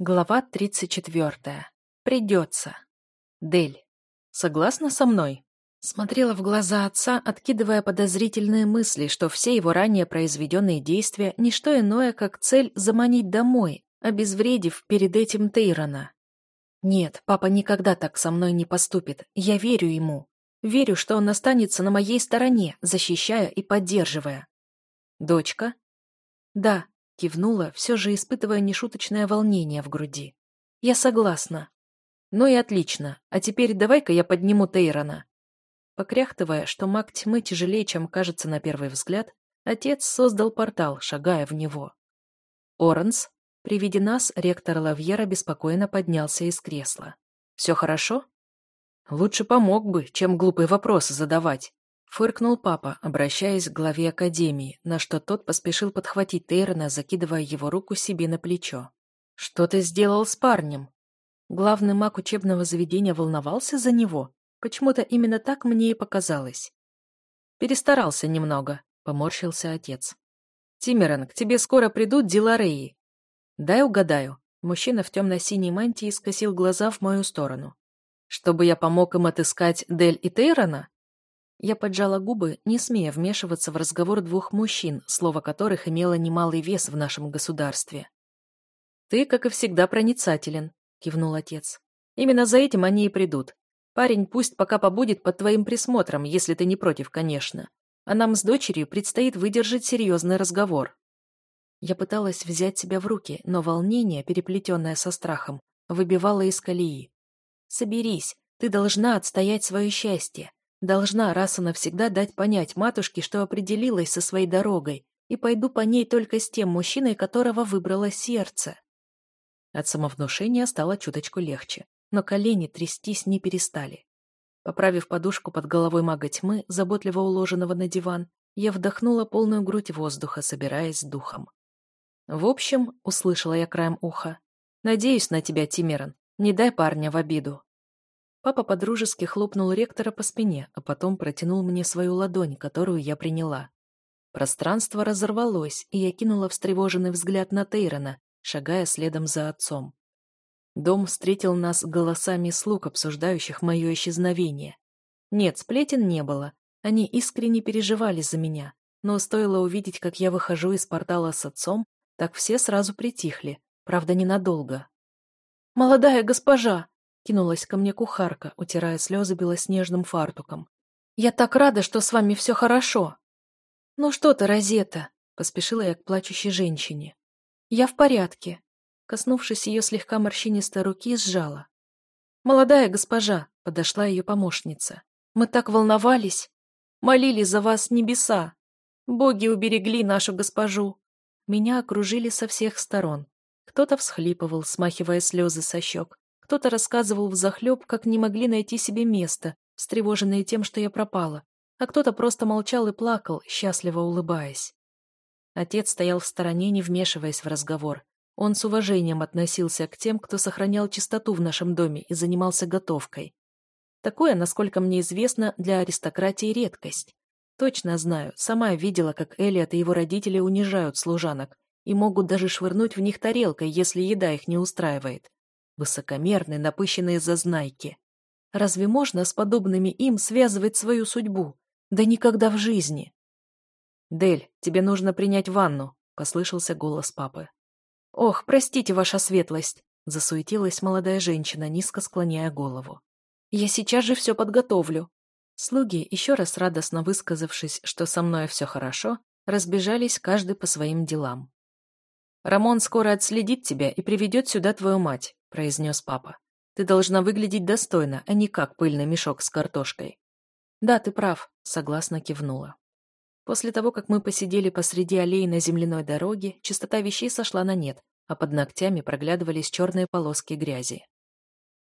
Глава 34. Придется. Дель. Согласна со мной? Смотрела в глаза отца, откидывая подозрительные мысли, что все его ранее произведенные действия – не что иное, как цель заманить домой, обезвредив перед этим Тейрона. Нет, папа никогда так со мной не поступит. Я верю ему. Верю, что он останется на моей стороне, защищая и поддерживая. Дочка? Да, Кивнула, все же испытывая нешуточное волнение в груди. «Я согласна». «Ну и отлично. А теперь давай-ка я подниму Тейрона». Покряхтывая, что маг тьмы тяжелее, чем кажется на первый взгляд, отец создал портал, шагая в него. «Оранс?» При виде нас ректор Лавьера беспокойно поднялся из кресла. «Все хорошо?» «Лучше помог бы, чем глупые вопросы задавать», Фыркнул папа, обращаясь к главе академии, на что тот поспешил подхватить Тейрона, закидывая его руку себе на плечо. «Что ты сделал с парнем?» Главный маг учебного заведения волновался за него. Почему-то именно так мне и показалось. «Перестарался немного», — поморщился отец. «Тиммерон, к тебе скоро придут Дилареи». «Дай угадаю». Мужчина в темно-синей мантии скосил глаза в мою сторону. «Чтобы я помог им отыскать Дель и Тейрона?» Я поджала губы, не смея вмешиваться в разговор двух мужчин, слово которых имело немалый вес в нашем государстве. «Ты, как и всегда, проницателен», — кивнул отец. «Именно за этим они и придут. Парень пусть пока побудет под твоим присмотром, если ты не против, конечно. А нам с дочерью предстоит выдержать серьезный разговор». Я пыталась взять себя в руки, но волнение, переплетенное со страхом, выбивало из колеи. «Соберись, ты должна отстоять свое счастье. Должна раз и навсегда дать понять матушке, что определилась со своей дорогой, и пойду по ней только с тем мужчиной, которого выбрало сердце. От самовнушения стало чуточку легче, но колени трястись не перестали. Поправив подушку под головой мага тьмы, заботливо уложенного на диван, я вдохнула полную грудь воздуха, собираясь с духом. «В общем», — услышала я краем уха, — «надеюсь на тебя, Тимерон, не дай парня в обиду». Папа подружески хлопнул ректора по спине, а потом протянул мне свою ладонь, которую я приняла. Пространство разорвалось, и я кинула встревоженный взгляд на Тейрона, шагая следом за отцом. Дом встретил нас голосами слуг, обсуждающих мое исчезновение. Нет, сплетен не было. Они искренне переживали за меня. Но стоило увидеть, как я выхожу из портала с отцом, так все сразу притихли, правда, ненадолго. «Молодая госпожа!» Кинулась ко мне кухарка, утирая слезы белоснежным фартуком. «Я так рада, что с вами все хорошо!» «Ну что ты, Розета?» — поспешила я к плачущей женщине. «Я в порядке», — коснувшись ее слегка морщинистой руки, сжала. «Молодая госпожа», — подошла ее помощница, — «мы так волновались, молили за вас небеса. Боги уберегли нашу госпожу». Меня окружили со всех сторон. Кто-то всхлипывал, смахивая слезы со щек, кто-то рассказывал взахлеб, как не могли найти себе место, встревоженные тем, что я пропала, а кто-то просто молчал и плакал, счастливо улыбаясь. Отец стоял в стороне, не вмешиваясь в разговор. Он с уважением относился к тем, кто сохранял чистоту в нашем доме и занимался готовкой. Такое, насколько мне известно, для аристократии редкость. Точно знаю, сама видела, как Элиот и его родители унижают служанок и могут даже швырнуть в них тарелкой, если еда их не устраивает. Высокомерные, напыщенные зазнайки. Разве можно с подобными им связывать свою судьбу? Да никогда в жизни. «Дель, тебе нужно принять ванну», — послышался голос папы. «Ох, простите, ваша светлость», — засуетилась молодая женщина, низко склоняя голову. «Я сейчас же все подготовлю». Слуги, еще раз радостно высказавшись, что со мной все хорошо, разбежались каждый по своим делам. «Рамон скоро отследит тебя и приведет сюда твою мать. — произнес папа. «Ты должна выглядеть достойно, а не как пыльный мешок с картошкой». «Да, ты прав», — согласно кивнула. После того, как мы посидели посреди аллеи на земляной дороге, чистота вещей сошла на нет, а под ногтями проглядывались черные полоски грязи.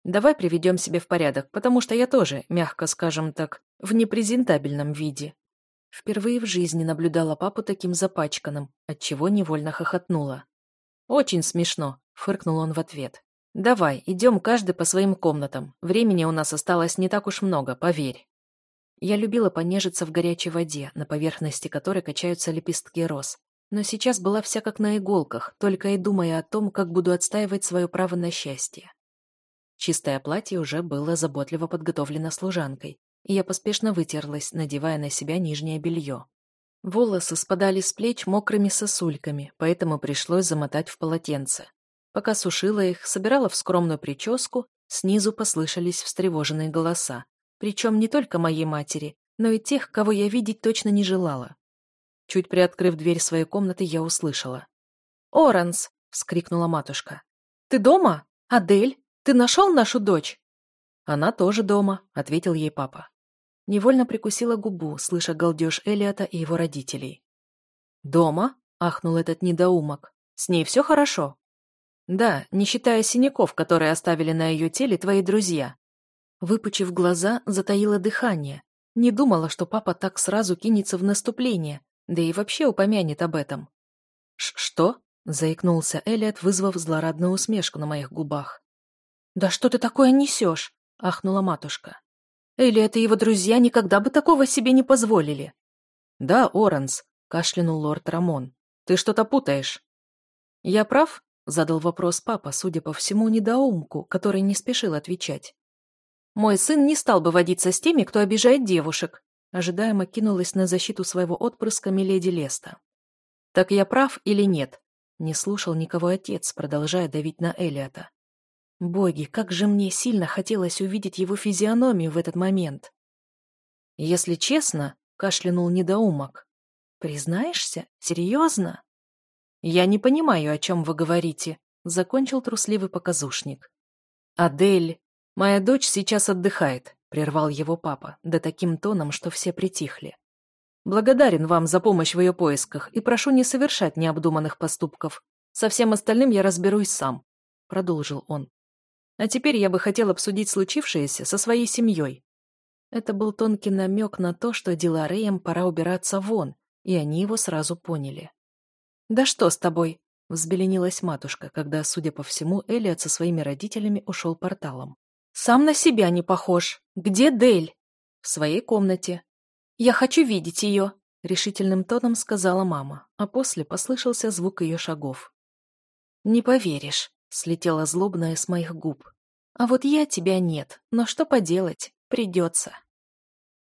«Давай приведем себя в порядок, потому что я тоже, мягко скажем так, в непрезентабельном виде». Впервые в жизни наблюдала папу таким запачканным, отчего невольно хохотнула. «Очень смешно», — фыркнул он в ответ. «Давай, идем каждый по своим комнатам. Времени у нас осталось не так уж много, поверь». Я любила понежиться в горячей воде, на поверхности которой качаются лепестки роз. но сейчас была вся как на иголках, только и думая о том, как буду отстаивать свое право на счастье. Чистое платье уже было заботливо подготовлено служанкой, и я поспешно вытерлась, надевая на себя нижнее белье. Волосы спадали с плеч мокрыми сосульками, поэтому пришлось замотать в полотенце. Пока сушила их, собирала в скромную прическу, снизу послышались встревоженные голоса, причем не только моей матери, но и тех, кого я видеть точно не желала. Чуть приоткрыв дверь своей комнаты, я услышала. «Оранс!» — вскрикнула матушка. «Ты дома? Адель? Ты нашел нашу дочь?» «Она тоже дома», — ответил ей папа. Невольно прикусила губу, слыша галдеж Элиота и его родителей. «Дома?» — ахнул этот недоумок. «С ней все хорошо?» «Да, не считая синяков, которые оставили на ее теле твои друзья». Выпучив глаза, затаила дыхание. Не думала, что папа так сразу кинется в наступление, да и вообще упомянет об этом. Ш «Что?» — заикнулся Элиот, вызвав злорадную усмешку на моих губах. «Да что ты такое несешь?» — ахнула матушка. Элиот и его друзья никогда бы такого себе не позволили. «Да, Оранс», — кашлянул лорд Рамон. «Ты что-то путаешь». «Я прав?» — задал вопрос папа, судя по всему, недоумку, который не спешил отвечать. «Мой сын не стал бы водиться с теми, кто обижает девушек», ожидаемо кинулась на защиту своего отпрыска Миледи Леста. «Так я прав или нет?» Не слушал никого отец, продолжая давить на Элиота. Боги, как же мне сильно хотелось увидеть его физиономию в этот момент. Если честно, кашлянул недоумок. Признаешься? Серьезно? Я не понимаю, о чем вы говорите, закончил трусливый показушник. Адель, моя дочь сейчас отдыхает, прервал его папа, да таким тоном, что все притихли. Благодарен вам за помощь в ее поисках и прошу не совершать необдуманных поступков. Со всем остальным я разберусь сам, продолжил он. А теперь я бы хотел обсудить случившееся со своей семьей. Это был тонкий намек на то, что Дилареям пора убираться вон, и они его сразу поняли. «Да что с тобой?» — взбеленилась матушка, когда, судя по всему, Элиот со своими родителями ушел порталом. «Сам на себя не похож. Где Дель?» «В своей комнате». «Я хочу видеть ее», — решительным тоном сказала мама, а после послышался звук ее шагов. «Не поверишь», слетела злобная с моих губ. А вот я тебя нет, но что поделать, придется.